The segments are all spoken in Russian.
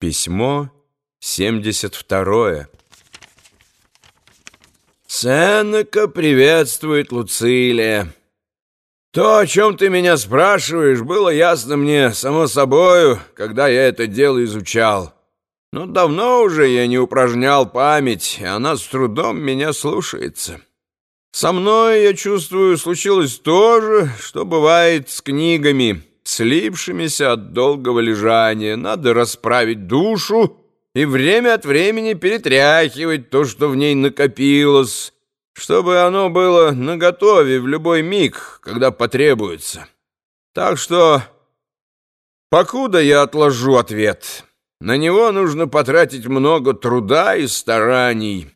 Письмо 72 Сенека приветствует Луцилия. То, о чем ты меня спрашиваешь, было ясно мне, само собою, когда я это дело изучал. Но давно уже я не упражнял память, и она с трудом меня слушается. Со мной, я чувствую, случилось то же, что бывает с книгами, слипшимися от долгого лежания. Надо расправить душу и время от времени перетряхивать то, что в ней накопилось, чтобы оно было наготове в любой миг, когда потребуется. Так что, покуда я отложу ответ, на него нужно потратить много труда и стараний.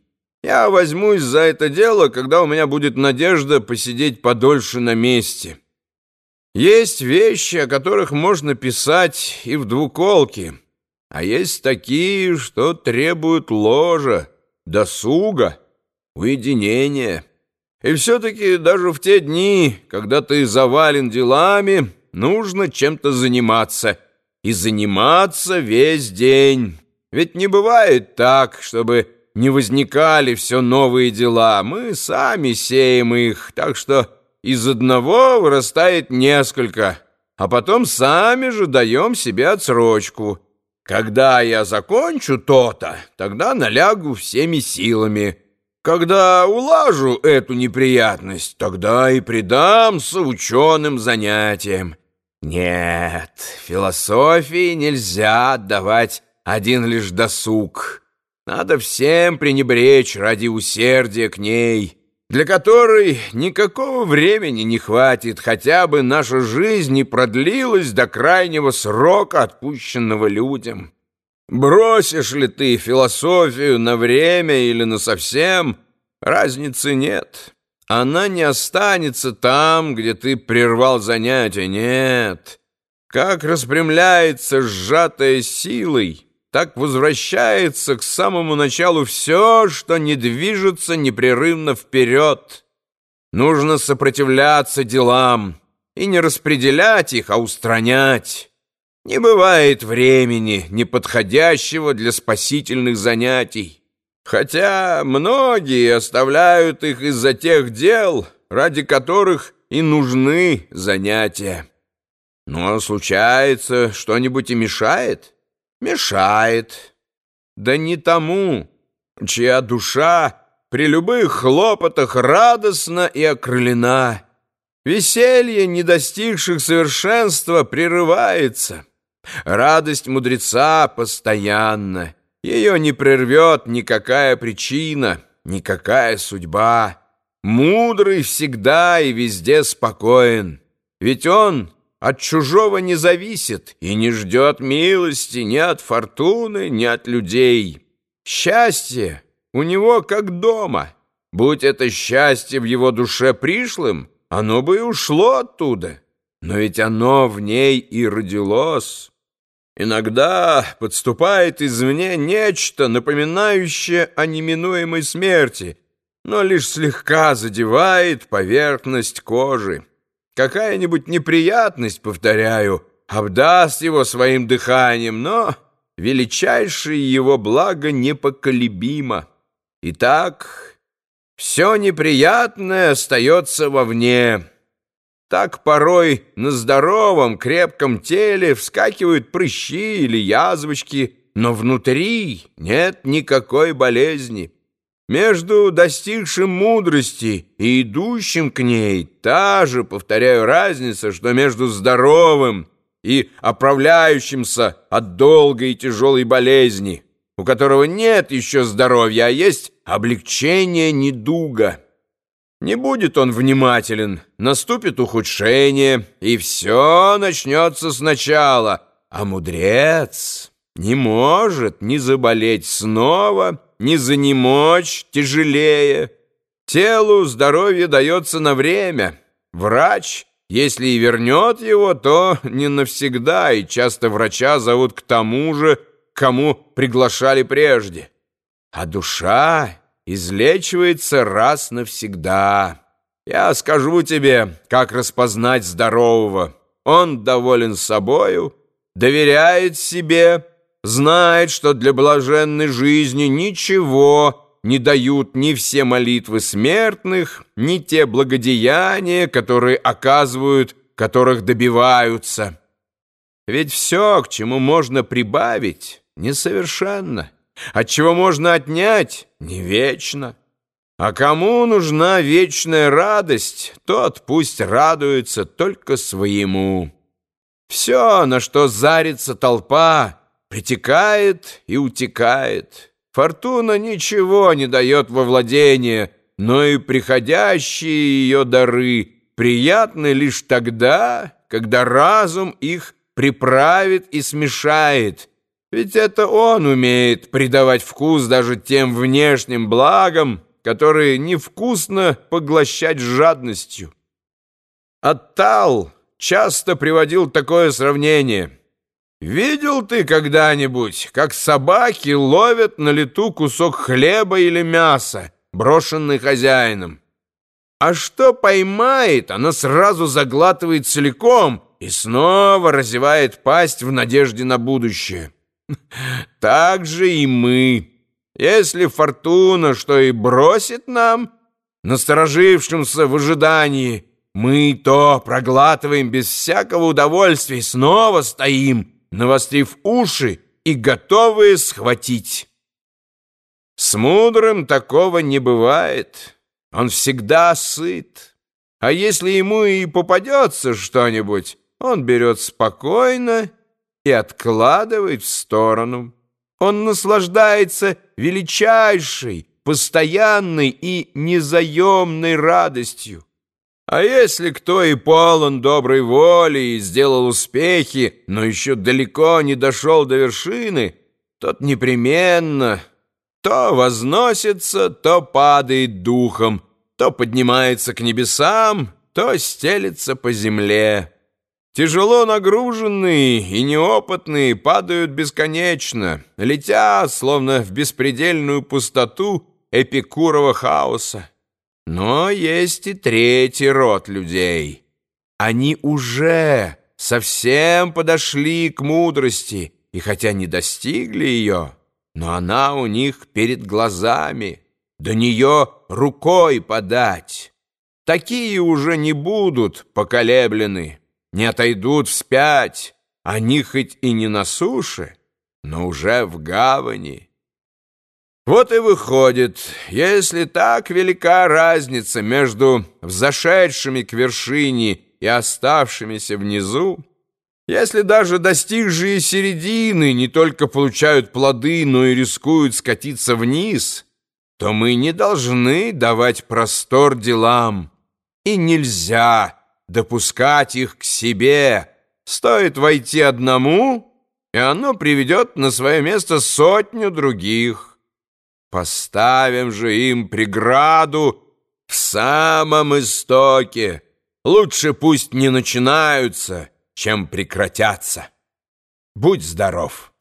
Я возьмусь за это дело, когда у меня будет надежда посидеть подольше на месте. Есть вещи, о которых можно писать и в двуколке, а есть такие, что требуют ложа, досуга, уединения. И все-таки даже в те дни, когда ты завален делами, нужно чем-то заниматься. И заниматься весь день. Ведь не бывает так, чтобы не возникали все новые дела. Мы сами сеем их, так что из одного вырастает несколько, а потом сами же даем себе отсрочку. Когда я закончу то-то, тогда налягу всеми силами. Когда улажу эту неприятность, тогда и предамся ученым занятиям. Нет, философии нельзя отдавать один лишь досуг. Надо всем пренебречь ради усердия к ней» для которой никакого времени не хватит, хотя бы наша жизнь не продлилась до крайнего срока, отпущенного людям. Бросишь ли ты философию на время или на совсем, разницы нет. Она не останется там, где ты прервал занятие, нет. Как распрямляется сжатая силой, так возвращается к самому началу все, что не движется непрерывно вперед. Нужно сопротивляться делам и не распределять их, а устранять. Не бывает времени, неподходящего для спасительных занятий. Хотя многие оставляют их из-за тех дел, ради которых и нужны занятия. Но случается, что-нибудь и мешает мешает. Да не тому, чья душа при любых хлопотах радостна и окрылена. Веселье не достигших совершенства прерывается. Радость мудреца постоянна. Ее не прервет никакая причина, никакая судьба. Мудрый всегда и везде спокоен, ведь он от чужого не зависит и не ждет милости ни от фортуны, ни от людей. Счастье у него как дома. Будь это счастье в его душе пришлым, оно бы и ушло оттуда. Но ведь оно в ней и родилось. Иногда подступает извне нечто, напоминающее о неминуемой смерти, но лишь слегка задевает поверхность кожи. Какая-нибудь неприятность, повторяю, обдаст его своим дыханием, но величайшее его благо непоколебимо. Итак, все неприятное остается вовне. Так порой на здоровом, крепком теле вскакивают прыщи или язвочки, но внутри нет никакой болезни. Между достигшим мудрости и идущим к ней та же, повторяю, разница, что между здоровым и оправляющимся от долгой и тяжелой болезни, у которого нет еще здоровья, а есть облегчение недуга. Не будет он внимателен, наступит ухудшение, и все начнется сначала, а мудрец не может не заболеть снова, не занемочь тяжелее. Телу здоровье дается на время. Врач, если и вернет его, то не навсегда, и часто врача зовут к тому же, кому приглашали прежде. А душа излечивается раз навсегда. Я скажу тебе, как распознать здорового. Он доволен собою, доверяет себе, знает, что для блаженной жизни ничего не дают ни все молитвы смертных, ни те благодеяния, которые оказывают, которых добиваются. Ведь все, к чему можно прибавить, несовершенно, от чего можно отнять, не вечно. А кому нужна вечная радость, тот пусть радуется только своему. Все, на что зарится толпа, притекает и утекает. Фортуна ничего не дает во владение, но и приходящие ее дары приятны лишь тогда, когда разум их приправит и смешает. Ведь это он умеет придавать вкус даже тем внешним благам, которые невкусно поглощать жадностью. Оттал часто приводил такое сравнение. «Видел ты когда-нибудь, как собаки ловят на лету кусок хлеба или мяса, брошенный хозяином? А что поймает, она сразу заглатывает целиком и снова разевает пасть в надежде на будущее. Так же и мы». Если фортуна что и бросит нам, насторожившимся в ожидании, мы то проглатываем без всякого удовольствия и снова стоим, навострив уши и готовые схватить. С мудрым такого не бывает. Он всегда сыт. А если ему и попадется что-нибудь, он берет спокойно и откладывает в сторону. Он наслаждается величайшей, постоянной и незаемной радостью. А если кто и полон доброй воли и сделал успехи, но еще далеко не дошел до вершины, тот непременно то возносится, то падает духом, то поднимается к небесам, то стелится по земле. Тяжело нагруженные и неопытные падают бесконечно, летя, словно в беспредельную пустоту эпикурова хаоса. Но есть и третий род людей. Они уже совсем подошли к мудрости, и хотя не достигли ее, но она у них перед глазами, до нее рукой подать. Такие уже не будут поколеблены не отойдут вспять, они хоть и не на суше, но уже в гавани. Вот и выходит, если так велика разница между взошедшими к вершине и оставшимися внизу, если даже достигшие середины не только получают плоды, но и рискуют скатиться вниз, то мы не должны давать простор делам, и нельзя допускать их к себе. Стоит войти одному, и оно приведет на свое место сотню других. Поставим же им преграду в самом истоке. Лучше пусть не начинаются, чем прекратятся. Будь здоров!